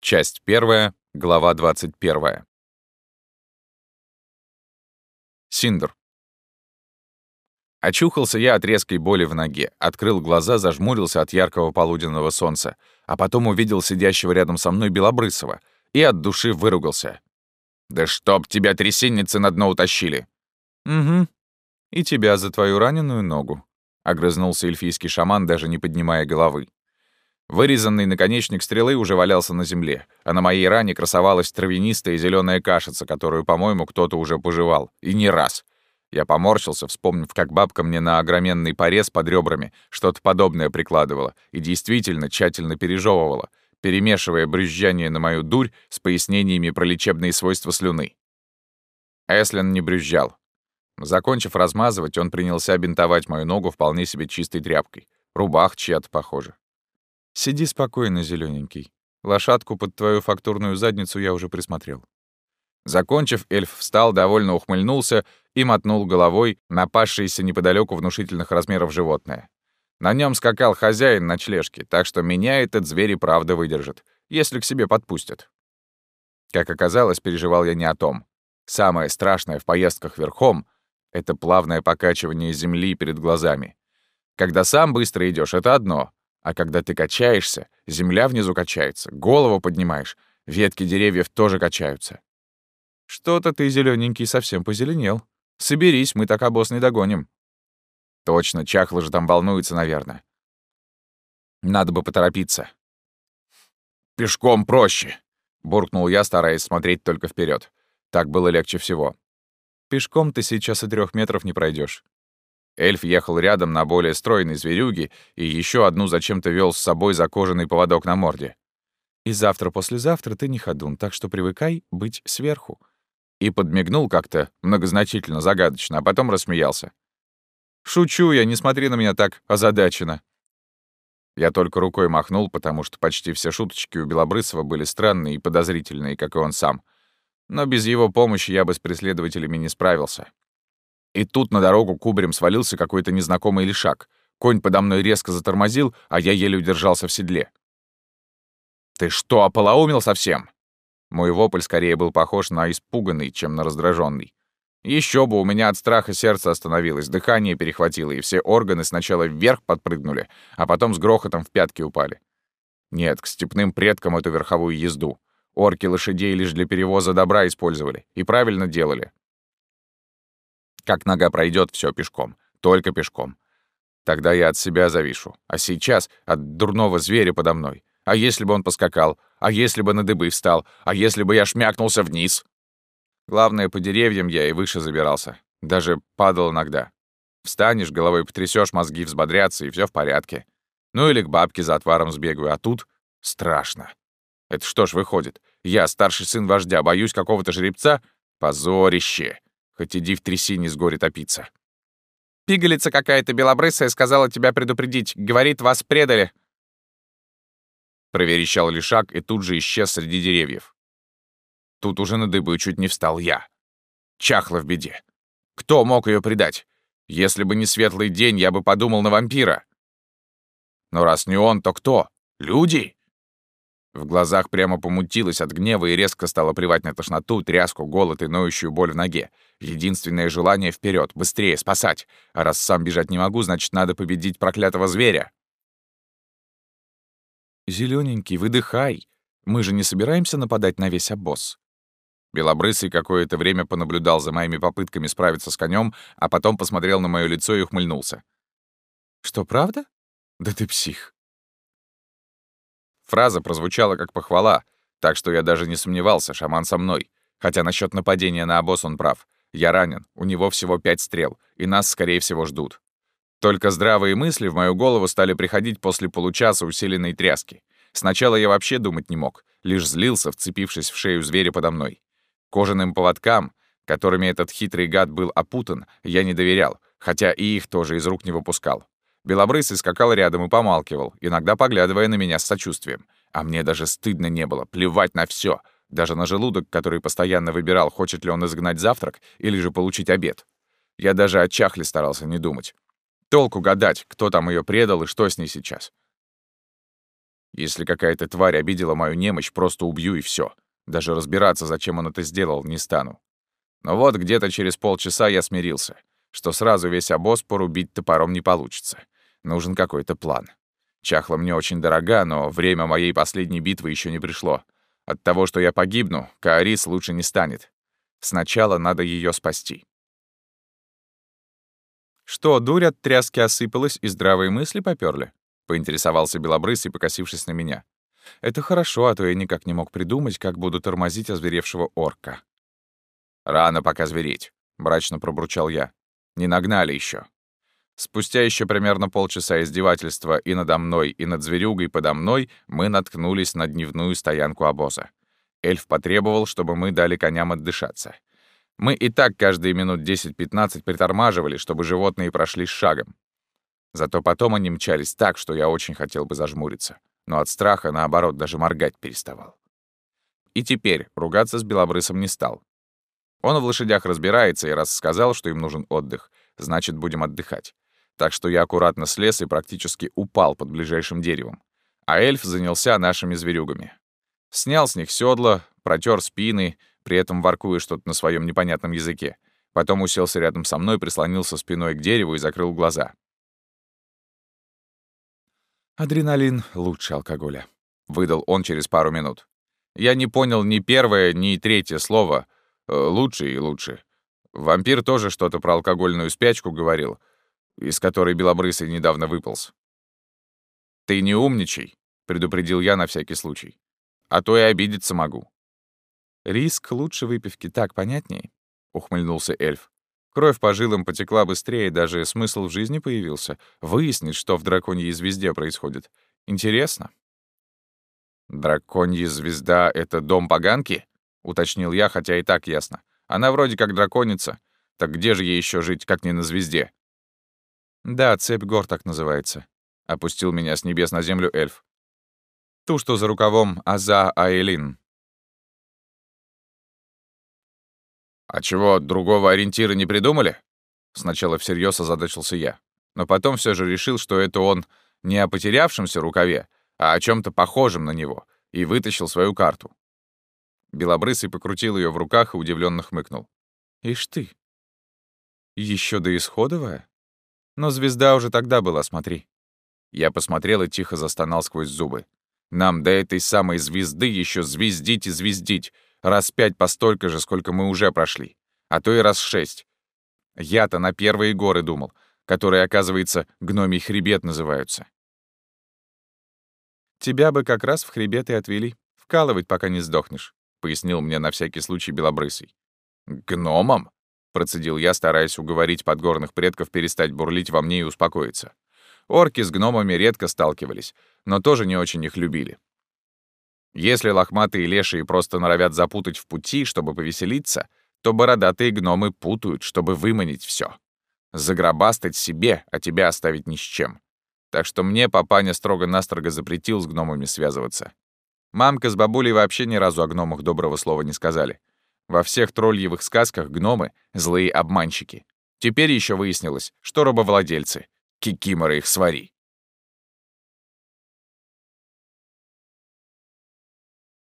Часть первая, глава 21. Синдр. Очухался я от резкой боли в ноге, открыл глаза, зажмурился от яркого полуденного солнца, а потом увидел сидящего рядом со мной Белобрысова и от души выругался. «Да чтоб тебя трясинницы на дно утащили!» «Угу. И тебя за твою раненую ногу», — огрызнулся эльфийский шаман, даже не поднимая головы. Вырезанный наконечник стрелы уже валялся на земле, а на моей ране красовалась травянистая зеленая кашица, которую, по-моему, кто-то уже пожевал. И не раз. Я поморщился, вспомнив, как бабка мне на огроменный порез под ребрами что-то подобное прикладывала и действительно тщательно пережевывала, перемешивая брюзжание на мою дурь с пояснениями про лечебные свойства слюны. Эслин не брюзжал. Закончив размазывать, он принялся бинтовать мою ногу вполне себе чистой тряпкой. Рубах чья-то, похоже. Сиди спокойно, зелененький. Лошадку под твою фактурную задницу я уже присмотрел. Закончив, эльф встал, довольно ухмыльнулся и мотнул головой на пасшееся неподалеку внушительных размеров животное. На нем скакал хозяин ночлежки, так что меня этот зверь и правда выдержит, если к себе подпустят. Как оказалось, переживал я не о том. Самое страшное в поездках верхом — это плавное покачивание земли перед глазами. Когда сам быстро идешь, это одно, а когда ты качаешься, земля внизу качается, голову поднимаешь, ветки деревьев тоже качаются. Что-то ты, зелененький, совсем позеленел. Соберись, мы так обоз не догоним. Точно, чахло же там волнуется, наверное. Надо бы поторопиться. Пешком проще, буркнул я, стараясь смотреть только вперед. Так было легче всего. Пешком ты сейчас и трех метров не пройдешь. Эльф ехал рядом на более стройной зверюге и еще одну зачем-то вел с собой за кожаный поводок на морде. «И завтра-послезавтра ты не ходун, так что привыкай быть сверху». И подмигнул как-то многозначительно, загадочно, а потом рассмеялся. «Шучу я, не смотри на меня так озадаченно». Я только рукой махнул, потому что почти все шуточки у Белобрысова были странные и подозрительные, как и он сам. Но без его помощи я бы с преследователями не справился. И тут на дорогу кубарем свалился какой-то незнакомый лишак. Конь подо мной резко затормозил, а я еле удержался в седле. «Ты что, ополоумел совсем?» Мой вопль скорее был похож на испуганный, чем на раздраженный. Еще бы, у меня от страха сердце остановилось, дыхание перехватило, и все органы сначала вверх подпрыгнули, а потом с грохотом в пятки упали. Нет, к степным предкам эту верховую езду. Орки лошадей лишь для перевоза добра использовали. И правильно делали. Как нога пройдет, все пешком. Только пешком. Тогда я от себя завишу. А сейчас от дурного зверя подо мной. А если бы он поскакал? А если бы на дыбы встал? А если бы я шмякнулся вниз? Главное, по деревьям я и выше забирался. Даже падал иногда. Встанешь, головой потрясешь, мозги взбодрятся, и все в порядке. Ну или к бабке за отваром сбегаю, а тут страшно. Это что ж выходит? Я, старший сын вождя, боюсь какого-то жеребца? Позорище! Хоть иди в трясине с горя топиться. Пигалица какая-то белобрысая сказала тебя предупредить. Говорит, вас предали. Проверещал Лишак и тут же исчез среди деревьев. Тут уже на дыбу чуть не встал я. Чахла в беде. Кто мог ее предать? Если бы не светлый день, я бы подумал на вампира. Но раз не он, то кто? Люди? В глазах прямо помутилось от гнева и резко стало плевать на тошноту, тряску, голод и ноющую боль в ноге. Единственное желание — вперед, быстрее, спасать. А раз сам бежать не могу, значит, надо победить проклятого зверя. Зелененький, выдыхай. Мы же не собираемся нападать на весь обоз. Белобрысый какое-то время понаблюдал за моими попытками справиться с конем, а потом посмотрел на мое лицо и ухмыльнулся. «Что, правда? Да ты псих. Фраза прозвучала как похвала, так что я даже не сомневался, шаман со мной. Хотя насчет нападения на обоз он прав. Я ранен, у него всего пять стрел, и нас, скорее всего, ждут. Только здравые мысли в мою голову стали приходить после получаса усиленной тряски. Сначала я вообще думать не мог, лишь злился, вцепившись в шею зверя подо мной. Кожаным поводкам, которыми этот хитрый гад был опутан, я не доверял, хотя и их тоже из рук не выпускал. Белобрысый скакал рядом и помалкивал, иногда поглядывая на меня с сочувствием. А мне даже стыдно не было, плевать на все, даже на желудок, который постоянно выбирал, хочет ли он изгнать завтрак или же получить обед. Я даже о чахле старался не думать. Толку гадать, кто там ее предал и что с ней сейчас. Если какая-то тварь обидела мою немощь, просто убью и все. Даже разбираться, зачем он это сделал, не стану. Но вот где-то через полчаса я смирился, что сразу весь обоз порубить топором не получится. Нужен какой-то план. Чахла мне очень дорога, но время моей последней битвы еще не пришло. От того, что я погибну, Каарис лучше не станет. Сначала надо ее спасти. «Что, дурь от тряски осыпалась и здравые мысли попёрли?» — поинтересовался Белобрысый, покосившись на меня. «Это хорошо, а то я никак не мог придумать, как буду тормозить озверевшего орка». «Рано пока звереть», — мрачно пробурчал я. «Не нагнали еще. Спустя еще примерно полчаса издевательства и надо мной, и над зверюгой подо мной мы наткнулись на дневную стоянку обоза. Эльф потребовал, чтобы мы дали коням отдышаться. Мы и так каждые минут 10-15 притормаживали, чтобы животные прошли шагом. Зато потом они мчались так, что я очень хотел бы зажмуриться. Но от страха, наоборот, даже моргать переставал. И теперь ругаться с Белобрысом не стал. Он в лошадях разбирается и раз сказал, что им нужен отдых, значит, будем отдыхать. Так что я аккуратно слез и практически упал под ближайшим деревом. А эльф занялся нашими зверюгами. Снял с них седла, протер спины, при этом воркуя что-то на своем непонятном языке. Потом уселся рядом со мной, прислонился спиной к дереву и закрыл глаза. «Адреналин лучше алкоголя», — выдал он через пару минут. Я не понял ни первое, ни третье слово. Э, лучше и лучше. Вампир тоже что-то про алкогольную спячку говорил, из которой Белобрысый недавно выполз. «Ты не умничай», — предупредил я на всякий случай. «А то и обидеться могу». «Риск лучше выпивки, так понятнее?» — ухмыльнулся эльф. Кровь по жилам потекла быстрее, даже смысл в жизни появился. Выяснить, что в драконьей звезде происходит. Интересно. «Драконья звезда — это дом поганки?» — уточнил я, хотя и так ясно. «Она вроде как драконица. Так где же ей еще жить, как не на звезде?» «Да, цепь гор так называется», — опустил меня с небес на землю эльф. «Ту, что за рукавом Аза Айлин. «А чего, другого ориентира не придумали?» Сначала всерьез озадачился я, но потом все же решил, что это он не о потерявшемся рукаве, а о чем то похожем на него, и вытащил свою карту. Белобрысый покрутил ее в руках и удивленно хмыкнул. «Ишь ты! Еще до исходовая? Но звезда уже тогда была, смотри». Я посмотрел и тихо застонал сквозь зубы. «Нам до этой самой звезды еще звездить и звездить, Раз пять по столько же, сколько мы уже прошли. А то и раз шесть. Я-то на первые горы думал, которые, оказывается, гномий хребет называются. «Тебя бы как раз в хребет и отвели. Вкалывать, пока не сдохнешь», — пояснил мне на всякий случай Белобрысый. «Гномом?» — процедил я, стараясь уговорить подгорных предков перестать бурлить во мне и успокоиться. Орки с гномами редко сталкивались, но тоже не очень их любили. Если лохматые лешие просто норовят запутать в пути, чтобы повеселиться, то бородатые гномы путают, чтобы выманить все. Загробастать себе, а тебя оставить ни с чем. Так что мне папаня строго-настрого запретил с гномами связываться. Мамка с бабулей вообще ни разу о гномах доброго слова не сказали. Во всех тролльевых сказках гномы — злые обманщики. Теперь еще выяснилось, что рабовладельцы. Кикиморы их свари.